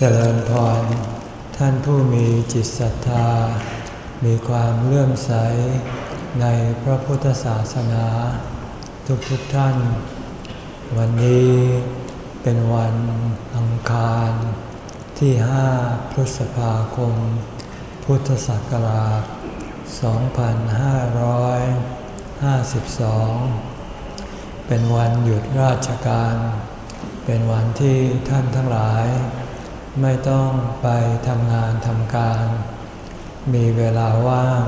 เจริญพร ท่านผู้มีจิตศรัทธา มีความเลื่อมใสในพระพุทธศาสนา ทุกๆทท่าน วันนี้เป็นวันอังคารที่ 5 พฤษภาคม พุทธศักราช 2552 เป็นวันหยุดราชการ เป็นวันที่ท่านทั้งหลาย ไม่ต้องไปทำงานทำการ มีเวลาว่าง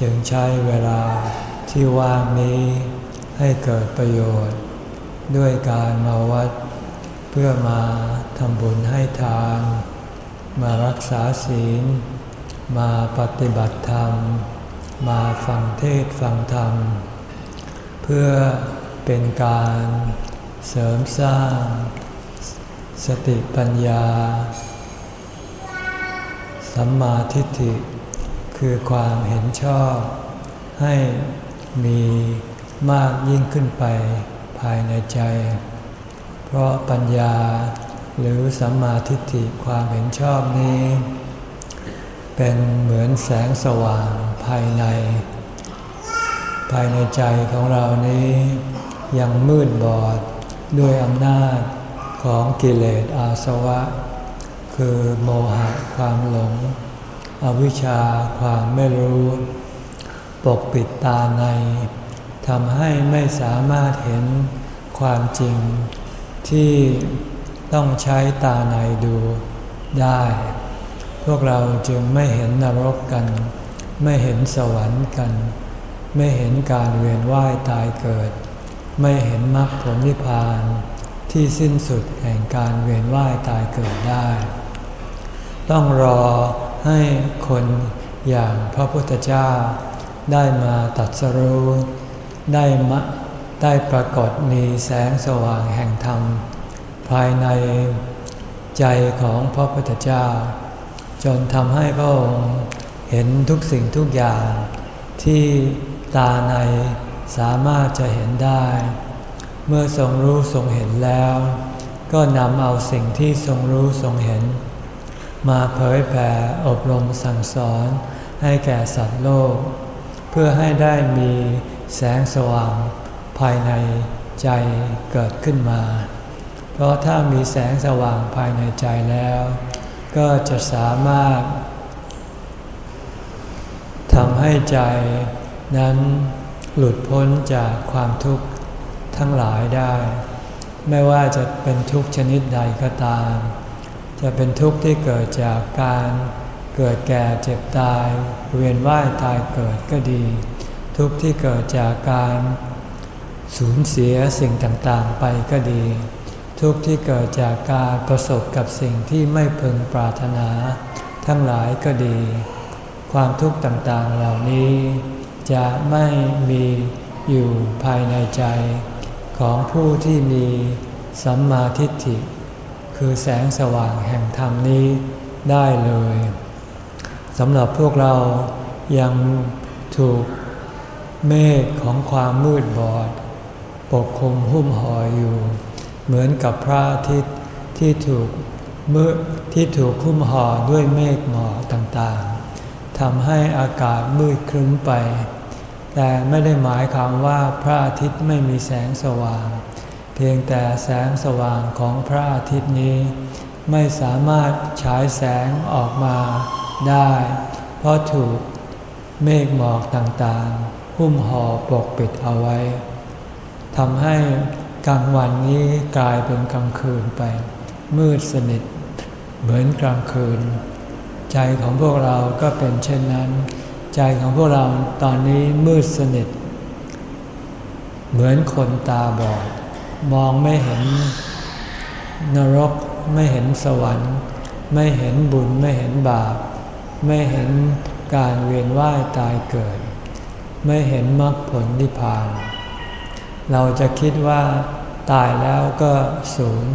จึงใช้เวลาที่ว่างนี้ให้เกิดประโยชน์ ด้วยการมาวัด เพื่อมาทำบุญให้ทาน มารักษาศีล มาปฏิบัติธรรม มาฟังเทศฟังธรรม เพื่อเป็นการเสริมสร้าง สติปัญญา สัมมาทิฏฐิ คือความเห็นชอบ ให้มีมากยิ่งขึ้นไปภายในใจ เพราะปัญญาหรือสัมมาทิฏฐิความเห็นชอบนี้ เป็นเหมือนแสงสว่างภายใน ภายในใจของเรานี้ยังมืดบอดด้วยอำนาจ ของกิเลสอาสวะ คือโมหะความหลง อวิชชาความไม่รู้ ปกปิดตาในทำให้ไม่สามารถเห็นความจริงที่ต้องใช้ตาในดูได้ พวกเราจึงไม่เห็นนรกกัน ไม่เห็นสวรรค์กัน ไม่เห็นการเวียนว่ายตายเกิด ไม่เห็นมรรคผลนิพพาน ที่สิ้นสุดแห่งการเวียนว่ายตายเกิดได้ ต้องรอให้คนอย่างพระพุทธเจ้า ได้มาตัดสรู้ได้มะได้ปรากฏมีแสงสว่างแห่งธรรม ภายในใจของพระพุทธเจ้า จนทำให้พระองค์เห็นทุกสิ่งทุกอย่างที่ตาในสามารถจะเห็นได้ เมื่อทรงรู้ทรงเห็นแล้ว ก็นำเอาสิ่งที่ทรงรู้ทรงเห็น มาเผยแผ่อบรมสั่งสอนให้แก่สัตว์โลก เพื่อให้ได้มีแสงสว่างภายในใจเกิดขึ้นมา เพราะถ้ามีแสงสว่างภายในใจแล้ว ก็จะสามารถทำให้ใจนั้นหลุดพ้นจากความทุกข์ ทั้งหลายได้ ไม่ว่าจะเป็นทุกชนิดใดก็ตาม จะเป็นทุกข์ที่เกิดจากการเกิดแก่เจ็บตาย เวียนว่ายตายเกิดก็ดี ทุกข์ที่เกิดจากการสูญเสียสิ่งต่างๆไปก็ดี ทุกข์ที่เกิดจากการประสบกับสิ่งที่ไม่พึงปรารถนา ทั้งหลายก็ดี ความทุกข์ต่างๆเหล่านี้ จะไม่มีอยู่ภายในใจ ของผู้ที่มีสัมมาทิฏฐิ คือแสงสว่างแห่งธรรมนี้ได้เลยสำหรับพวกเรายังถูกเมฆของความมืดบอด ปกคลุมหุ้มห่ออยู่ เหมือนกับพระอาทิตย์ที่ถูกมืดที่ถูกคุ้มห่อด้วยเมฆหมอกต่างๆทำให้อากาศมืดครึ้มไป แต่ไม่ได้หมายความว่าพระอาทิตย์ไม่มีแสงสว่าง เพียงแต่แสงสว่างของพระอาทิตย์นี้ ไม่สามารถฉายแสงออกมาได้ เพราะถูกเมฆหมอกต่างๆ หุ้มห่อปกปิดเอาไว้ทำให้กลางวันนี้กลายเป็นกลางคืนไป มืดสนิท เหมือนกลางคืน ใจของพวกเราก็เป็นเช่นนั้น ใจของพวกเราตอนนี้มืดสนิท เหมือนคนตาบอด มองไม่เห็นนรก ไม่เห็นสวรรค์ ไม่เห็นบุญไม่เห็นบาป ไม่เห็นการเวียนว่ายตายเกิด ไม่เห็นมรรคผลนิพพาน เราจะคิดว่า ตายแล้วก็สูญ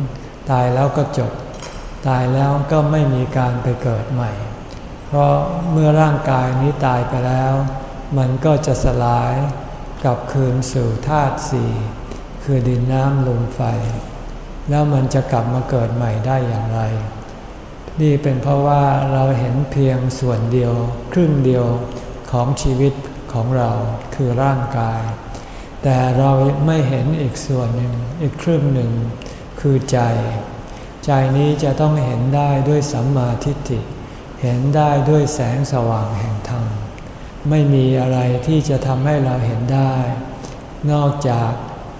ตายแล้วก็จบ ตายแล้วก็ไม่มีการไปเกิดใหม่ ราะเมื่อร่างกายนี้ตายไปแล้ว มันก็จะสลายกลับคืนสู่ธาตุสี่คือดินน้ำลมไฟ แล้วมันจะกลับมาเกิดใหม่ได้อย่างไร นี่เป็นเพราะว่าเราเห็นเพียงส่วนเดียว ครึ่งเดียวของชีวิตของเราคือร่างกาย แต่เราไม่เห็นอีกส่วนหนึ่งอีกครึ่งหนึ่งคือใจ ใจนี้จะต้องเห็นได้ด้วยสัมมาทิฏฐิ เห็นได้ด้วยแสงสว่างแห่งธรรม ไม่มีอะไรที่จะทำให้เราเห็นได้ นอกจาก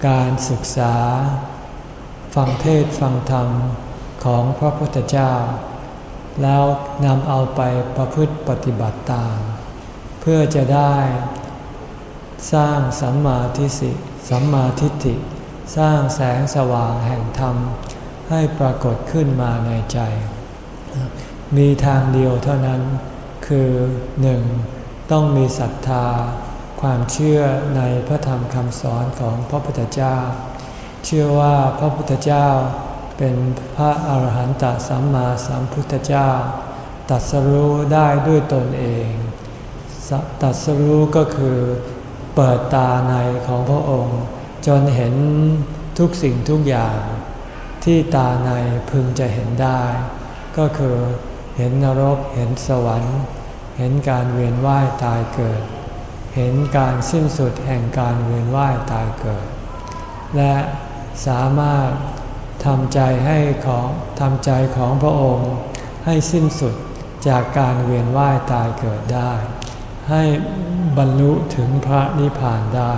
การศึกษา ฟังเทศฟังธรรมของพระพุทธเจ้า แล้วนำเอาไปประพฤติปฏิบัติตาม เพื่อจะได้สร้างสัมมาทิฏฐิสัมมาทิฏฐิ สร้างแสงสว่างแห่งธรรมให้ปรากฏขึ้นมาในใจ มีทางเดียวเท่านั้น คือหนึ่งต้องมีศรัทธา ความเชื่อในพระธรรมคำสอนของพระพุทธเจ้า เชื่อว่าพระพุทธเจ้าเป็นพระอาหารหันตสัมมาสัมพุทธเจ้า ตัดสรู้ได้ด้วยตนเอง ตัดสรู้ก็คือเปิดตาในของพระองค์ จนเห็นทุกสิ่งทุกอย่างที่ตาในพึงจะเห็นได้ ก็คือ เห็นนรก เห็นสวรรค์ เห็นการเวียนว่ายตายเกิด เห็นการสิ้นสุดแห่งการเวียนว่ายตายเกิด และสามารถทำใจให้ของทำใจของพระองค์ให้สิ้นสุดจากการเวียนว่ายตายเกิดได้ ให้บรรลุถึงพระนิพพานได้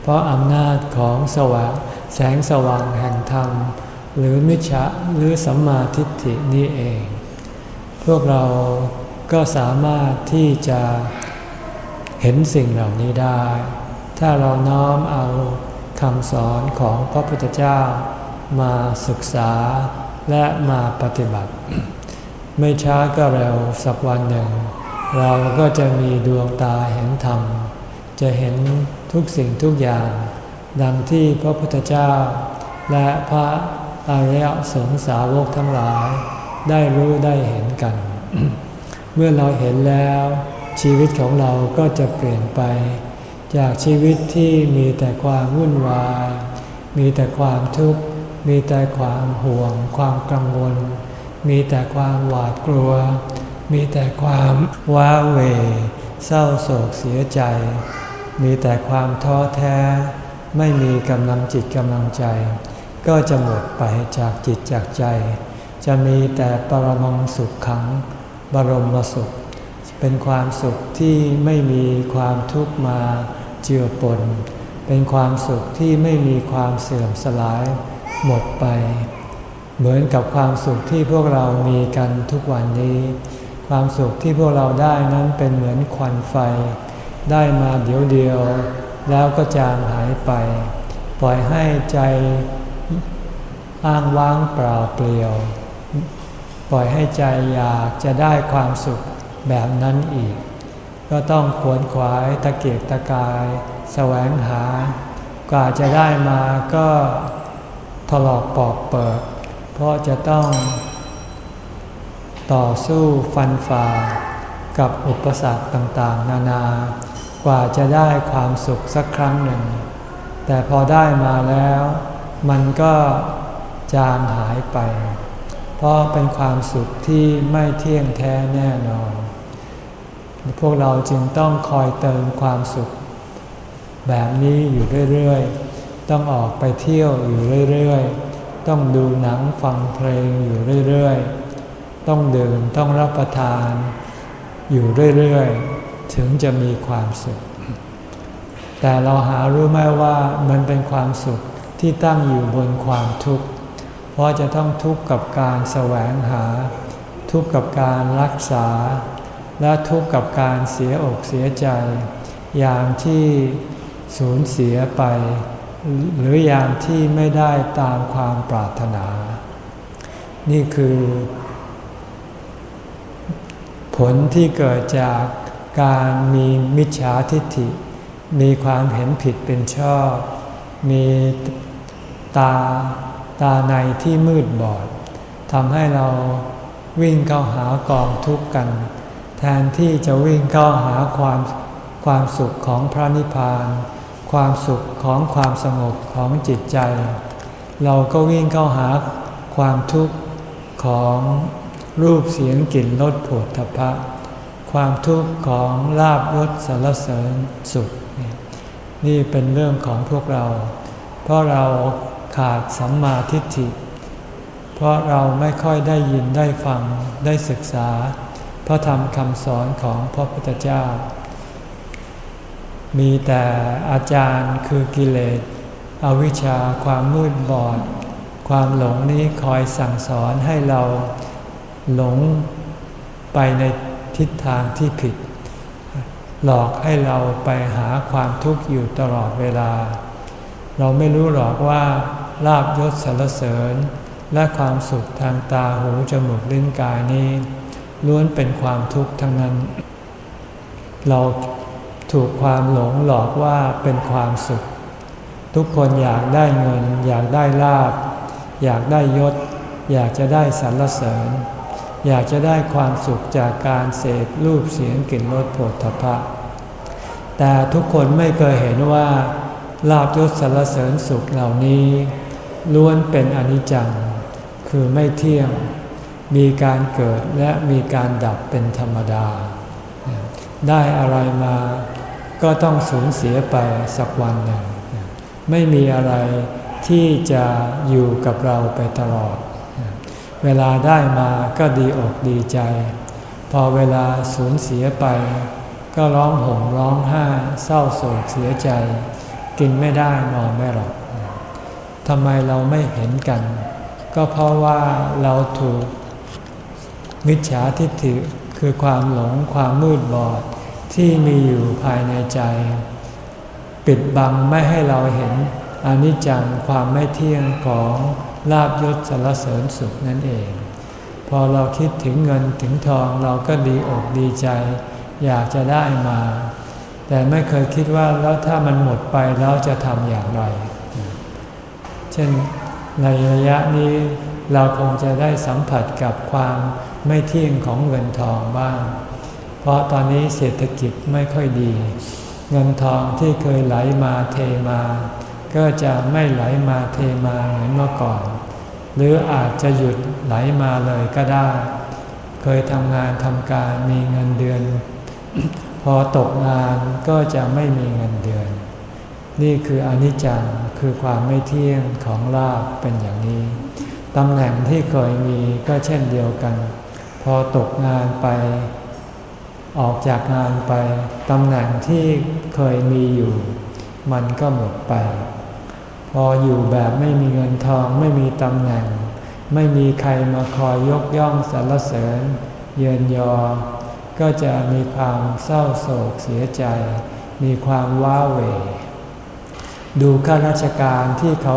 เพราะอำนาจของสว่างแสงสว่างแห่งธรรม หรือมิจฉาหรือสัมมาทิฏฐินี้เอง พวกเราก็สามารถที่จะเห็นสิ่งเหล่านี้ได้ ถ้าเราน้อมเอาคำสอนของพระพุทธเจ้ามาศึกษาและมาปฏิบัติ ไม่ช้าก็เร็วสักวันหนึ่ง เราก็จะมีดวงตาเห็นธรรม จะเห็นทุกสิ่งทุกอย่าง ดังที่พระพุทธเจ้า และพระอริยสงสาวกทั้งหลาย ได้รู้ได้เห็นกัน เมื่อเราเห็นแล้ว ชีวิตของเราก็จะเปลี่ยนไป จากชีวิตที่มีแต่ความวุ่นวาย มีแต่ความทุกข์ มีแต่ความห่วง ความกังวล มีแต่ความหวาดกลัว มีแต่ความว้าเหวเศร้าโศกเสียใจ มีแต่ความท้อแท้ ไม่มีกำลังจิตกำลังใจ ก็จะหมดไปจากจิตจากใจ จะมีแต่ปรมังสุขขัง บรมสุข เป็นความสุขที่ไม่มีความทุกข์มาเจือปน เป็นความสุขที่ไม่มีความเสื่อมสลายหมดไป เหมือนกับความสุขที่พวกเรามีกันทุกวันนี้ ความสุขที่พวกเราได้นั้นเป็นเหมือนควันไฟ ได้มาเดียวเดียว แล้วก็จางหายไป ปล่อยให้ใจอ้างว้างเปล่าเปลี่ยว ปล่อยให้ใจอยากจะได้ความสุขแบบนั้นอีก ก็ต้องขวนขวายตะเกียกตะกายแสวงหากว่าจะได้มาก็ถลอกปอกเปิด เพราะจะต้องต่อสู้ฟันฝ่ากับอุปสรรคต่างๆ นานากว่าจะได้ความสุขสักครั้งหนึ่ง แต่พอได้มาแล้ว มันก็จางหายไป เพราะเป็นความสุขที่ไม่เที่ยงแท้แน่นอน พวกเราจึงต้องคอยเติมความสุข แบบนี้อยู่เรื่อยๆ ต้องออกไปเที่ยวอยู่เรื่อยๆ ต้องดูหนังฟังเพลงอยู่เรื่อยๆ ต้องเดินต้องรับประทาน อยู่เรื่อยๆ ถึงจะมีความสุข แต่เราหารู้ไหมว่ามันเป็นความสุขที่ตั้งอยู่บนความทุกข์ เพราะจะต้องทุกข์กับการแสวงหา ทุกข์กับการรักษา และทุกข์กับการเสียอกเสียใจ อย่างที่สูญเสียไป หรืออย่างที่ไม่ได้ตามความปรารถนา นี่คือ ผลที่เกิดจากการมีมิจฉาทิฏฐิ มีความเห็นผิดเป็นชอบ มีตา ตาในที่มืดบอดทำให้เราวิ่งเข้าหากองทุกข์กัน แทนที่จะวิ่งเข้าหาความความสุขของพระนิพพาน ความสุขของความสงบของจิตใจ เราก็วิ่งเข้าหาความทุกข์ของรูปเสียงกลิ่นรสผดทพะ ความทุกข์ของลาบยศสารเสริญสุข นี่เป็นเรื่องของพวกเรา เพราะเรา ขาดสัมมาทิฏฐิ เพราะเราไม่ค่อยได้ยินได้ฟังได้ศึกษา พระธรรมคำสอนของพระพุทธเจ้า มีแต่อาจารย์คือกิเลสอวิชชาความมืดบอด ความหลงนี้คอยสั่งสอนให้เราหลงไปในทิศทางที่ผิด หลอกให้เราไปหาความทุกข์อยู่ตลอดเวลา เราไม่รู้หรอกว่า ลาบยศสารเสริญ และความสุขทางตาหูจมูกลิ้นกายนี้ ล้วนเป็นความทุกข์ทั้งนั้น เราถูกความหลงหลอกว่าเป็นความสุข ทุกคนอยากได้เงิน อยากได้ลาบ อยากได้ยศ อยากจะได้สรรเสริญ อยากจะได้ความสุขจากการเสพรูปเสียงกลิ่นรสผลทพะแต่ทุกคนไม่เคยเห็นว่าลาบยศสรรเสริญสุขเหล่านี้ ล้วนเป็นอนิจจัง คือไม่เที่ยง มีการเกิดและมีการดับเป็นธรรมดา ได้อะไรมาก็ต้องสูญเสียไปสักวันหนึ่ง ไม่มีอะไรที่จะอยู่กับเราไปตลอด เวลาได้มาก็ดีอกดีใจ พอเวลาสูญเสียไป ก็ร้องห่มร้องไห้เศร้าโศกเสียใจ กินไม่ได้นอนไม่หลับ ทำไมเราไม่เห็นกัน ก็เพราะว่าเราถูกมิจฉาทิฏฐิคือความหลงความมืดบอดที่มีอยู่ภายในใจ ปิดบังไม่ให้เราเห็นอนิจจังความไม่เที่ยงของลาบยศสารเสริญสุขนั่นเอง พอเราคิดถึงเงินถึงทองเราก็ดีอกดีใจ อยากจะได้มา แต่ไม่เคยคิดว่าแล้วถ้ามันหมดไปแล้วจะทำอย่างไร เช่นในระยะนี้เราคงจะได้สัมผัสกับความไม่เที่ยงของเงินทองบ้าง เพราะตอนนี้เศรษฐกิจไม่ค่อยดี เงินทองที่เคยไหลมาเทมา ก็จะไม่ไหลมาเทมาเหมือนเมื่อก่อน หรืออาจจะหยุดไหลมาเลยก็ได้ เคยทำงานทำการมีเงินเดือน พอตกงานก็จะไม่มีเงินเดือน นี่คืออนิจจังคือความไม่เที่ยงของลาบเป็นอย่างนี้ตำแหน่งที่เคยมีก็เช่นเดียวกัน พอตกงานไป ออกจากงานไปตำแหน่งที่เคยมีอยู่ มันก็หมดไป พออยู่แบบไม่มีเงินทองไม่มีตำแหน่ง ไม่มีใครมาคอยยกย่องสรรเสริญ เยินยอ ก็จะมีความเศร้าโศกเสียใจ มีความว้าเหว ดูข้าราชการที่เขา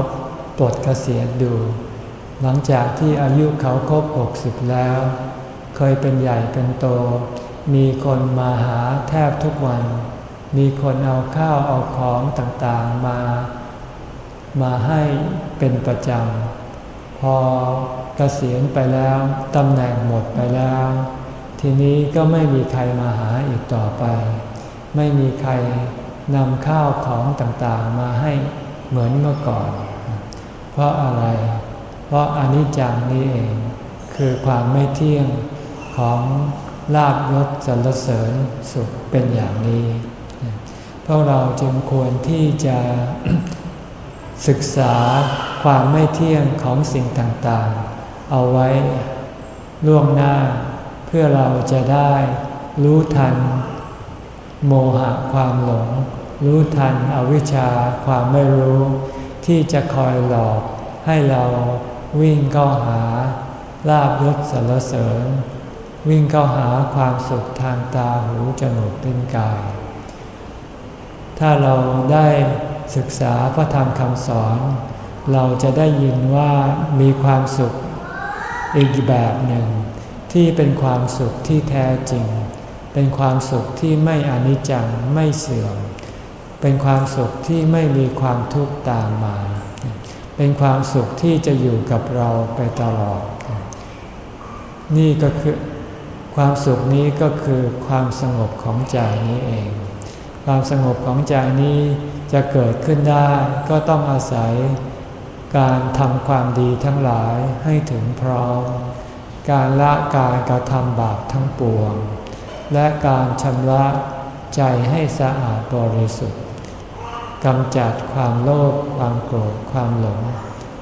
ปลดเกษียณดู หลังจากที่อายุเขาครบ 60 แล้ว เคยเป็นใหญ่เป็นโต มีคนมาหาแทบทุกวัน มีคนเอาข้าวเอาของต่างๆมา มาให้เป็นประจำ พอเกษียณไปแล้วตำแหน่งหมดไปแล้ว ทีนี้ก็ไม่มีใครมาหาอีกต่อไป ไม่มีใคร นำข้าวของต่างๆมาให้เหมือนเมื่อก่อน เพราะอะไร เพราะอนิจจังนี้เอง คือความไม่เที่ยงของลาบยศสรรเสริญสุขเป็นอย่างนี้ พวกเราจึงควรที่จะศึกษาความไม่เที่ยงของสิ่งต่างๆ เอาไว้ล่วงหน้า เพื่อเราจะได้รู้ทัน โมหะความหลง รู้ทันอวิชชาความไม่รู้ ที่จะคอยหลอกให้เราวิ่งเข้าหาลาบยศสรรเสริญ วิ่งเข้าหาความสุขทางตาหูจมูกลิ้นกาย ถ้าเราได้ศึกษาพระธรรมคำสอน เราจะได้ยินว่ามีความสุขอีกแบบหนึ่ง ที่เป็นความสุขที่แท้จริง เป็นความสุขที่ไม่อนิจจังไม่เสื่อม เป็นความสุขที่ไม่มีความทุกข์ตามมา เป็นความสุขที่จะอยู่กับเราไปตลอด นี่ก็คือความสุขนี้ก็คือความสงบของใจนี้เอง ความสงบของใจนี้จะเกิดขึ้นได้ก็ต้องอาศัยการทำความดีทั้งหลายให้ถึงพร้อม การละการกระทำบาปทั้งปวง และการชำระใจให้สะอาดบริสุทธิ์กำจัดความโลภความโกรธความหลง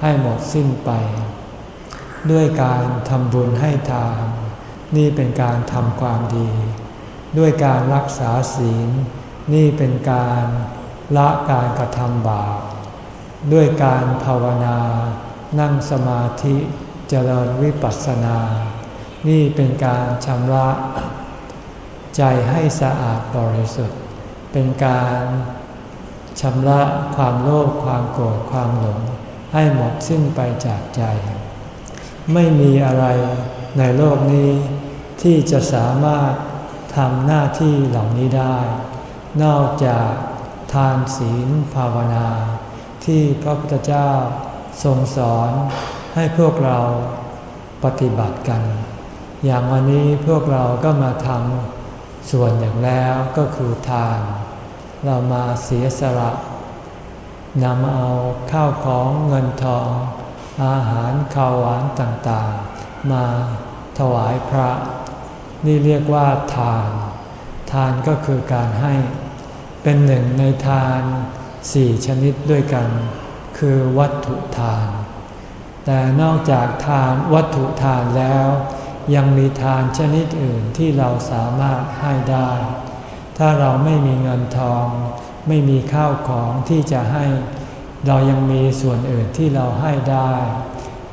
ให้หมดสิ้นไป ด้วยการทำบุญให้ทาน นี่เป็นการทำความดี ด้วยการรักษาศีล นี่เป็นการละการกระทำบาปด้วยการภาวนา นั่งสมาธิ เจริญวิปัสสนา นี่เป็นการชำระ ใจให้สะอาดบริสุทธิ์ เป็นการชำระความโลภความโกรธความหลง ให้หมดสิ้นไปจากใจ ไม่มีอะไรในโลกนี้ที่จะสามารถทำหน้าที่เหล่านี้ได้ นอกจากทานศีลภาวนา ที่พระพุทธเจ้าทรงสอนให้พวกเราปฏิบัติกัน อย่างวันนี้พวกเราก็มาทำ ส่วนอย่างแล้วก็คือทาน เรามาเสียสละนำเอาข้าวของเงินทอง อาหารข้าวหวานต่างๆ มาถวายพระ นี่เรียกว่าทาน ทานก็คือการให้ เป็นหนึ่งในทานสี่ชนิดด้วยกัน คือวัตถุทาน แต่นอกจากทานวัตถุทานแล้ว ยังมีทานชนิดอื่นที่เราสามารถให้ได้ ถ้าเราไม่มีเงินทอง ไม่มีข้าวของที่จะให้ เรายังมีส่วนอื่นที่เราให้ได้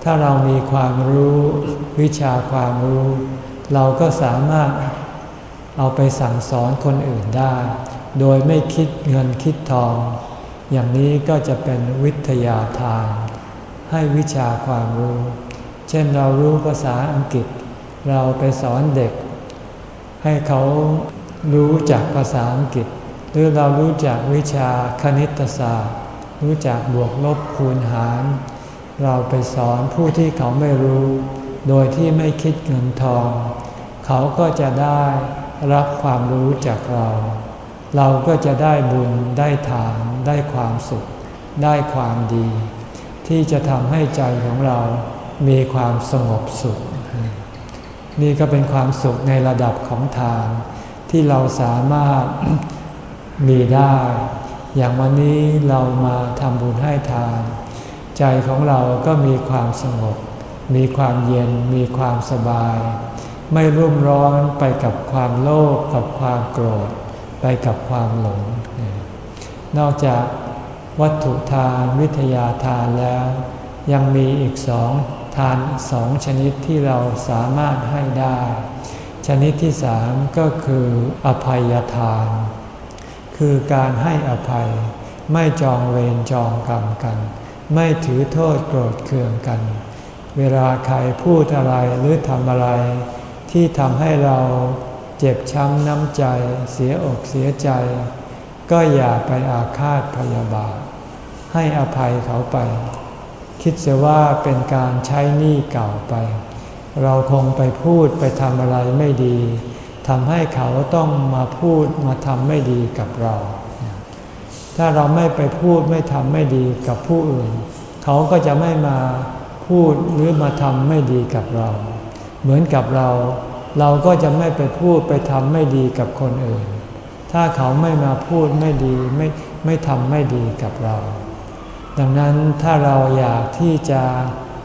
ถ้าเรามีความรู้วิชาความรู้ เราก็สามารถเอาไปสั่งสอนคนอื่นได้ โดยไม่คิดเงินคิดทอง อย่างนี้ก็จะเป็นวิทยาทาน ให้วิชาความรู้ เช่นเรารู้ภาษาอังกฤษ เราไปสอนเด็ก ให้เขารู้จักภาษาอังกฤษ หรือเรารู้จักวิชาคณิตศาสตร์ รู้จักบวกลบคูณหาร เราไปสอนผู้ที่เขาไม่รู้ โดยที่ไม่คิดเงินทอง เขาก็จะได้รับความรู้จากเรา เราก็จะได้บุญได้ฐานได้ความสุข ได้ความดี ที่จะทำให้ใจของเรามีความสงบสุข นี่ก็เป็นความสุขในระดับของทานที่เราสามารถมีได้ อย่างวันนี้เรามาทำบุญให้ทาน ใจของเราก็มีความสงบ มีความเย็น มีความสบาย ไม่รุ่มร้อนไปกับความโลภกับความโกรธ ไปกับความหลง นอกจากวัตถุทานวิทยาทานแล้ว ยังมีอีกสอง ทานสองชนิดที่เราสามารถให้ได้ ชนิดที่สามก็คืออภัยทาน คือการให้อภัย ไม่จองเวรจองกรรมกัน ไม่ถือโทษโกรธเคืองกัน เวลาใครพูดอะไรหรือทำอะไร ที่ทำให้เราเจ็บช้ำน้ำใจ เสียอกเสียใจ ก็อย่าไปอาฆาตพยาบาทให้อภัยเขาไป คิดเสียว่าเป็นการใช้หนี้เก่าไป เราคงไปพูดไปทำอะไรไม่ดีทำให้เขาต้องมาพูดมาทำไม่ดีกับเรา ถ้าเราไม่ไปพูดไม่ทำไม่ดีกับผู้อื่น เขาก็จะไม่มาพูดหรือมาทำไม่ดีกับเรา เหมือนกับเรา เราก็จะไม่ไปพูดไปทำไม่ดีกับคนอื่น ถ้าเขาไม่มาพูดไม่ดีไม่ไม่ทำไม่ดีกับเรา ดังนั้นถ้าเราอยากที่จะ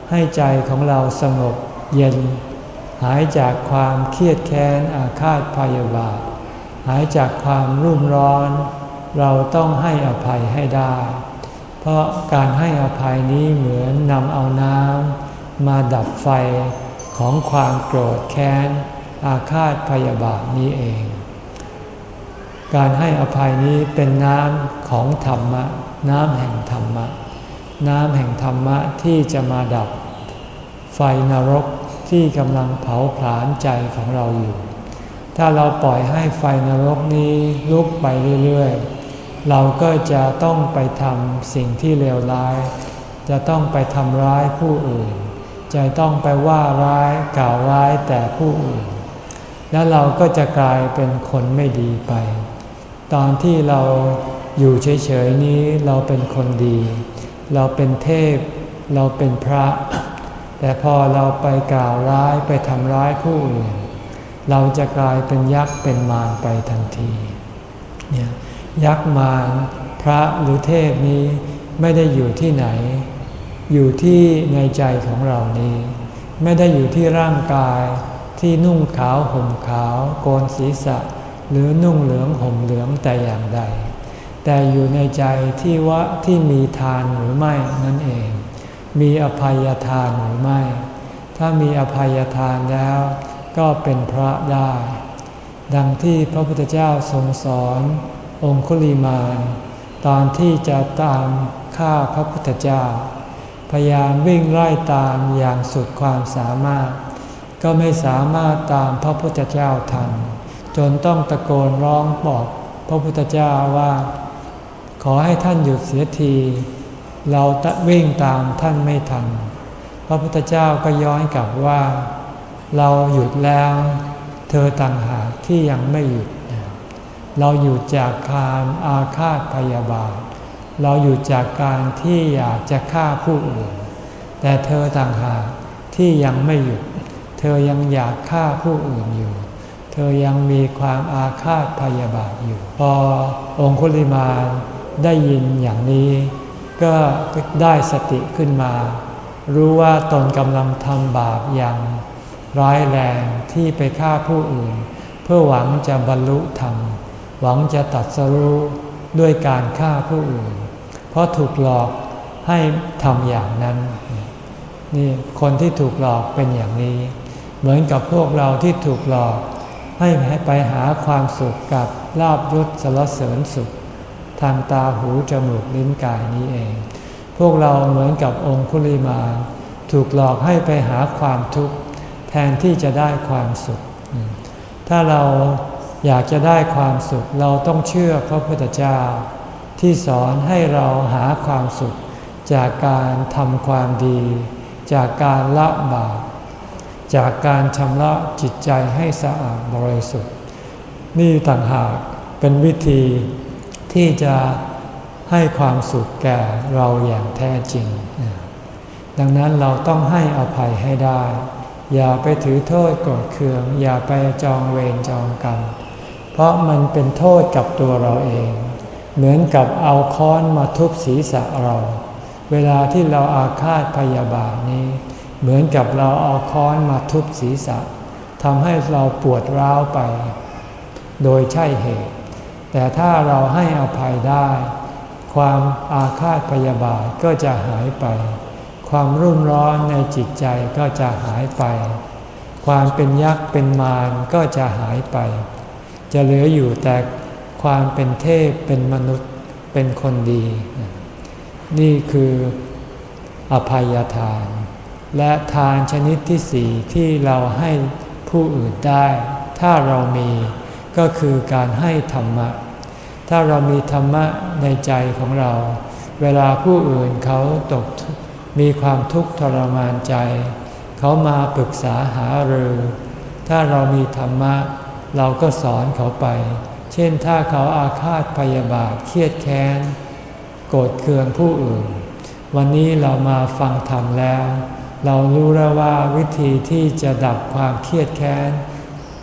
ให้ใจของเราสงบเย็น หายจากความเครียดแค้นอาฆาตพยาบาท หายจากความรุ่มร้อน เราต้องให้อภัยให้ได้ เพราะการให้อภัยนี้เหมือนนำเอาน้ำมาดับไฟของความโกรธแค้น อาฆาตพยาบาทนี้เอง การให้อภัยนี้เป็นน้ำของธรรมะ น้ำแห่งธรรมะ น้ำแห่งธรรมะที่จะมาดับ ไฟนรกที่กำลังเผาผลาญใจของเราอยู่ ถ้าเราปล่อยให้ไฟนรกนี้ลุกไปเรื่อยๆ เราก็จะต้องไปทำสิ่งที่เลวร้าย จะต้องไปทำร้ายผู้อื่น จะต้องไปว่าร้ายกล่าวร้ายแต่ผู้อื่น แล้วเราก็จะกลายเป็นคนไม่ดีไป ตอนที่เรา อยู่เฉยๆนี้เราเป็นคนดี เราเป็นเทพ เราเป็นพระ แต่พอเราไปกล่าวร้ายไปทำร้ายผู้อื่นเราจะกลายเป็นยักษ์เป็นมารไปทันทีเนี่ยยักษ์มารพระหรือเทพนี้ไม่ได้อยู่ที่ไหน อยู่ที่ในใจของเรานี้ ไม่ได้อยู่ที่ร่างกายที่นุ่งขาวห่มขาว โกนศีรษะ หรือนุ่งเหลืองห่มเหลืองแต่อย่างใด แต่อยู่ในใจที่ว่าที่มีทานหรือไม่นั่นเอง มีอภัยทานหรือไม่ ถ้ามีอภัยทานแล้ว ก็เป็นพระได้ ดังที่พระพุทธเจ้าทรงสอนองคุลิมานตอนที่จะตามฆ่าพระพุทธเจ้า พยายามวิ่งไล่ตามอย่างสุดความสามารถ ก็ไม่สามารถตามพระพุทธเจ้าทันจนต้องตะโกนร้องบอกพระพุทธเจ้าว่า อให้ท่านหยุดเสียที เราตะวิ่งตามท่านไม่ทัน พระพุทธเจ้าก็ย้อนกลับว่า เราหยุดแล้ว เธอต่างหากที่ยังไม่หยุด เราอยู่จากการอาฆาตพยาบาท เราอยู่จากการที่อยากจะฆ่าผู้อื่น แต่เธอต่างหากที่ยังไม่หยุด เธอยังอยากฆ่าผู้อื่นอยู่เธอยังมีความอาฆาตพยาบาทอยู่ พอองคุลิมา ได้ยินอย่างนี้ ก็ได้สติขึ้นมา รู้ว่าตนกำลังทำบาปอย่างร้ายแรงที่ไปฆ่าผู้อื่น เพื่อหวังจะบรรลุธรรม หวังจะตัดสรู้ด้วยการฆ่าผู้อื่น เพราะถูกหลอกให้ทำอย่างนั้นนี่คนที่ถูกหลอกเป็นอย่างนี้ เหมือนกับพวกเราที่ถูกหลอก ให้ไปหาความสุขกับลาบยศสารเสริญสุข ทางตาหูจมูกลิ้นกายนี้เอง พวกเราเหมือนกับองคุลิมาถูกหลอกให้ไปหาความทุกข์แทนที่จะได้ความสุข ถ้าเราอยากจะได้ความสุขเราต้องเชื่อพระพุทธเจ้า ที่สอนให้เราหาความสุข จากการทำความดี จากการละบาปจากการชำระจิตใจให้สะอาดบริสุทธิ์ นี่ต่างหากเป็นวิธี ที่จะให้ความสุขแก่เราอย่างแท้จริง ดังนั้นเราต้องให้อภัยให้ได้ อย่าไปถือโทษโกรธเคือง อย่าไปจองเวรจองกรรมเพราะมันเป็นโทษกับตัวเราเอง เหมือนกับเอาค้อนมาทุบศีรษะเรา เวลาที่เราอาฆาตพยาบาทนี้ เหมือนกับเราเอาค้อนมาทุบศีรษะทำให้เราปวดร้าวไป โดยใช่เหตุ แต่ถ้าเราให้อภัยได้ ความอาฆาตพยาบาทก็จะหายไป ความรุ่มร้อนในจิตใจก็จะหายไป ความเป็นยักษ์เป็นมารก็จะหายไป จะเหลืออยู่แต่ความเป็นเทพเป็นมนุษย์เป็นคนดี นี่คืออภัยทาน และทานชนิดที่สี่ที่เราให้ผู้อื่นได้ ถ้าเรามีก็คือการให้ธรรมะ ถ้าเรามีธรรมะในใจของเรา เวลาผู้อื่นเขาตกมีความทุกข์ทรมานใจ เขามาปรึกษาหารือ ถ้าเรามีธรรมะ เราก็สอนเขาไป เช่นถ้าเขาอาฆาตพยาบาทเครียดแค้น โกรธเคืองผู้อื่น วันนี้เรามาฟังธรรมแล้ว เรารู้แล้วว่าวิธีที่จะดับความเครียดแค้น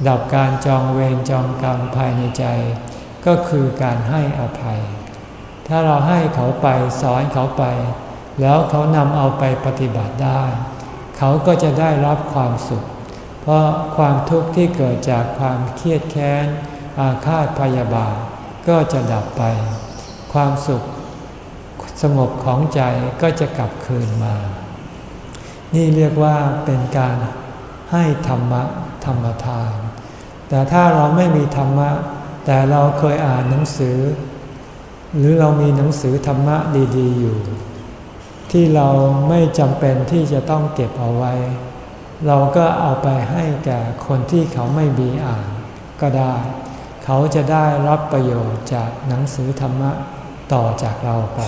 ดับการจองเวรจองกรรมภายในใจ ก็คือการให้อภัย ถ้าเราให้เขาไปสอนเขาไป แล้วเขานำเอาไปปฏิบัติได้ เขาก็จะได้รับความสุข เพราะความทุกข์ที่เกิดจากความเครียดแค้น อาฆาตพยาบาทก็จะดับไป ความสุขสงบของใจก็จะกลับคืนมา นี่เรียกว่าเป็นการให้ธรรมะธรรมทาน แต่ถ้าเราไม่มีธรรมะ แต่เราเคยอ่านหนังสือ หรือเรามีหนังสือธรรมะดีๆ อยู่ ที่เราไม่จำเป็นที่จะต้องเก็บเอาไว้ เราก็เอาไปให้แก่คนที่เขาไม่มีอ่านก็ได้ เขาจะได้รับประโยชน์จากหนังสือธรรมะต่อจากเราไป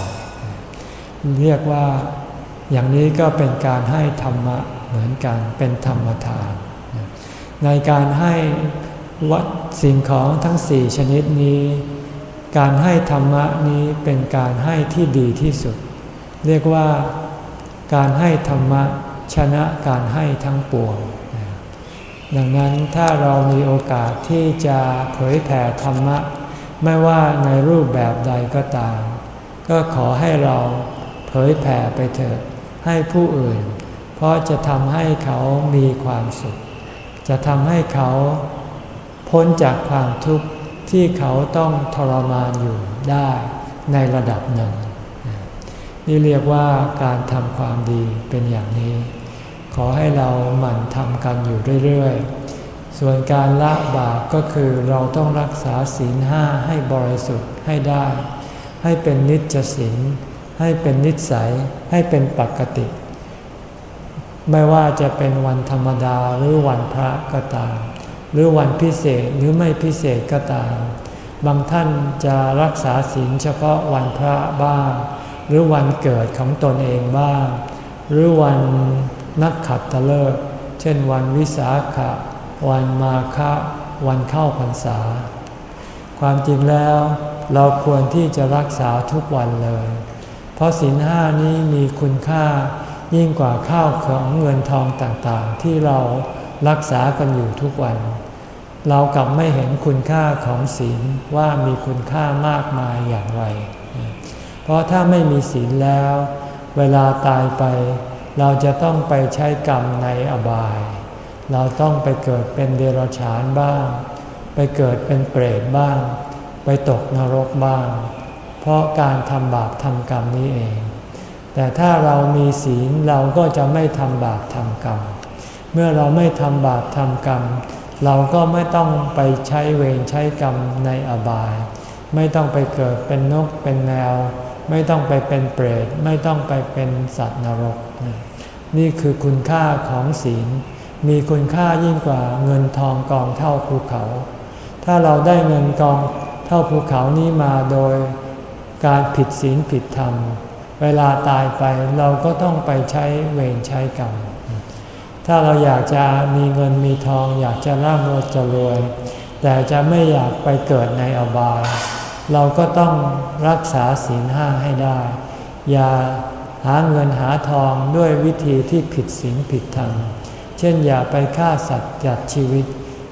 เรียกว่าอย่างนี้ก็เป็นการให้ธรรมะเหมือนกันเป็นธรรมทาน ในการให้ วัดสิ่งของทั้งสี่ชนิดนี้ การให้ธรรมะนี้เป็นการให้ที่ดีที่สุด เรียกว่าการให้ธรรมะชนะการให้ทั้งปวง ดังนั้นถ้าเรามีโอกาสที่จะเผยแผ่ธรรมะ ไม่ว่าในรูปแบบใดก็ตาม ก็ขอให้เราเผยแผ่ไปเถิดให้ผู้อื่น เพราะจะทำให้เขามีความสุข จะทำให้เขา พ้นจากความทุกข์ที่เขาต้องทรมานอยู่ได้ในระดับหนึ่ง นี่เรียกว่าการทำความดีเป็นอย่างนี้ ขอให้เราหมั่นทำกันอยู่เรื่อย ๆ ส่วนการละบาปก็คือเราต้องรักษาศีลห้าให้บริสุทธิ์ให้ได้ ให้เป็นนิจศีลให้เป็นนิสัยให้เป็นปกติ ไม่ว่าจะเป็นวันธรรมดาหรือวันพระก็ตาม หรือวันพิเศษหรือไม่พิเศษก็ตาม บางท่านจะรักษาศีลเฉพาะวันพระบ้าง หรือวันเกิดของตนเองบ้าง หรือวันนักขัดตะเลิก เช่นวันวิสาขะ วันมาฆะวันเข้าพรรษา ความจริงแล้วเราควรที่จะรักษาทุกวันเลย เพราะศีลห้านี้มีคุณค่ายิ่งกว่าข้าวของเงินทองต่างๆ ที่เรา รักษากันอยู่ทุกวัน เรากลับไม่เห็นคุณค่าของศีลว่ามีคุณค่ามากมายอย่างไร เพราะถ้าไม่มีศีลแล้ว เวลาตายไป เราจะต้องไปใช้กรรมในอบาย เราต้องไปเกิดเป็นเดรัจฉานบ้าง ไปเกิดเป็นเปรตบ้าง ไปตกนรกบ้าง เพราะการทำบาปทำกรรมนี้เอง แต่ถ้าเรามีศีลเราก็จะไม่ทำบาปทำกรรม เมื่อเราไม่ทำบาปทำกรรม เราก็ไม่ต้องไปใช้เวรใช้กรรมในอบาย ไม่ต้องไปเกิดเป็นนกเป็นแมวไม่ต้องไปเป็นเปรตไม่ต้องไปเป็นสัตว์นรก นี่คือคุณค่าของศีล มีคุณค่ายิ่งกว่าเงินทองกองเท่าภูเขา ถ้าเราได้เงินกองเท่าภูเขานี้มาโดยการผิดศีลผิดธรรม เวลาตายไปเราก็ต้องไปใช้เวรใช้กรรม ถ้าเราอยากจะมีเงินมีทอง อยากจะร่ำรวยจะรวย แต่จะไม่อยากไปเกิดในอบาย เราก็ต้องรักษาศีลห้าให้ได้ อย่าหาเงินหาทองด้วยวิธีที่ผิดศีลผิดธรรม เช่นอย่าไปฆ่าสัตว์จัดชีวิต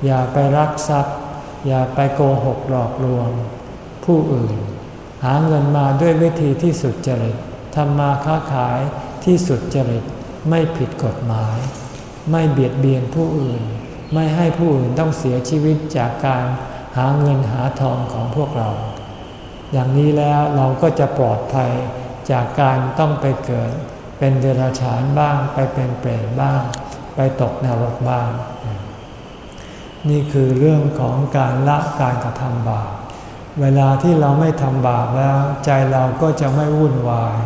อย่าไปรักทรัพย์ อย่าไปโกหกหลอกลวง ผู้อื่น หาเงินมาด้วยวิธีที่สุดจริตทำมาค้าขายที่สุดจริตไม่ผิดกฎหมาย ไม่เบียดเบียนผู้อื่น ไม่ให้ผู้อื่นต้องเสียชีวิตจากการหาเงินหาทองของพวกเรา อย่างนี้แล้วเราก็จะปลอดภัยจากการต้องไปเกิด เป็นเดรัจฉานบ้าง ไปเป็นเปรตบ้าง ไปตกนรกบ้าง นี่คือเรื่องของการละการกระทำบาปเวลาที่เราไม่ทำบาปแล้ว ใจเราก็จะไม่วุ่นวาย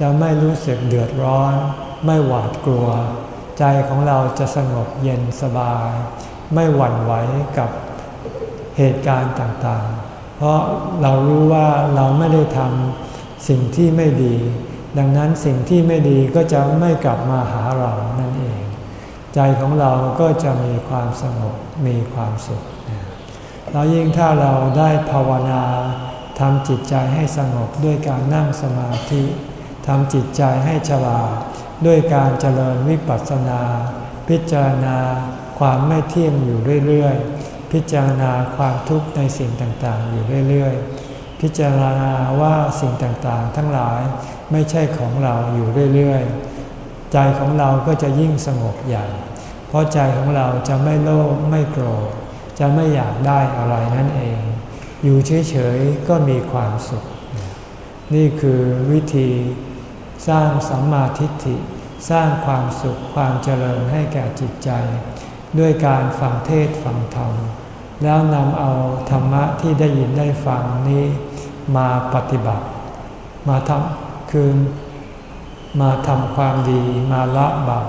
จะไม่รู้สึกเดือดร้อน ไม่หวาดกลัว ใจของเราจะสงบเย็นสบาย ไม่หวั่นไหวกับเหตุการณ์ต่างๆ เพราะเรารู้ว่าเราไม่ได้ทำสิ่งที่ไม่ดี ดังนั้นสิ่งที่ไม่ดีก็จะไม่กลับมาหาเรานั่นเอง ใจของเราก็จะมีความสงบมีความสุขแล้วยิ่งถ้าเราได้ภาวนาทำจิตใจให้สงบด้วยการนั่งสมาธิทำจิตใจให้ฉลาด ด้วยการเจริญวิปัสสนา พิจารณาความไม่เที่ยงอยู่เรื่อยๆ พิจารณาความทุกข์ในสิ่งต่างๆ อยู่เรื่อยๆ พิจารณาว่าสิ่งต่างๆ ทั้งหลายไม่ใช่ของเราอยู่เรื่อยๆ ใจของเราก็จะยิ่งสงบใหญ่ เพราะใจของเราจะไม่โลภไม่โกรธ จะไม่อยากได้อะไรนั่นเอง อยู่เฉยๆ ก็มีความสุข นี่คือวิธี สร้างสัมมาทิฏฐิ สร้างความสุขความเจริญให้แก่จิตใจ ด้วยการฟังเทศฟังธรรม แล้วนำเอาธรรมะที่ได้ยินได้ฟังนี้มาปฏิบัติ มาทำคือมาทำความดีมาละบาป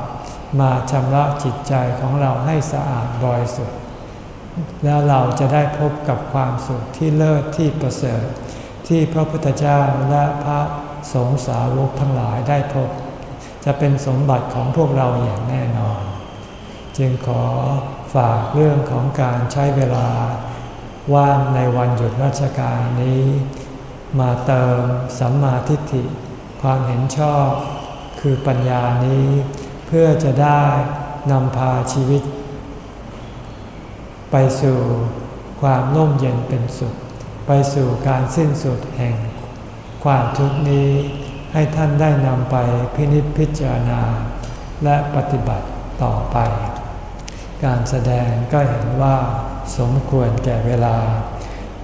มาชำระจิตใจของเราให้สะอาดบริสุทธิ์แล้วเราจะได้พบกับความสุขที่เลิศที่ประเสริฐ ที่พระพุทธเจ้าและพระ สงสาวกทั้งหลายได้พบ จะเป็นสมบัติของพวกเราอย่างแน่นอน จึงขอฝากเรื่องของการใช้เวลาว่างในวันหยุดราชการนี้ มาเติมสัมมาทิฏฐิ ความเห็นชอบคือปัญญานี้ เพื่อจะได้นำพาชีวิต ไปสู่ความร่มเย็นเป็นสุข ไปสู่การสิ้นสุดแห่ง ความทุกข์นี้ให้ท่านได้นำไปพินิจพิจารณา และปฏิบัติต่อไป การแสดงก็เห็นว่าสมควรแก่เวลา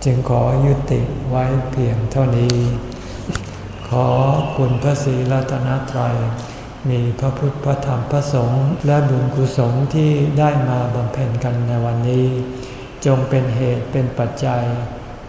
จึงขอยุติไว้เพียงเท่านี้ ขอคุณพระศรีรัตนตรัย มีพระพุทธพระธรรมพระสงฆ์และบุญกุศลที่ได้มาบำเพ็ญกันในวันนี้ จงเป็นเหตุเป็นปัจจัย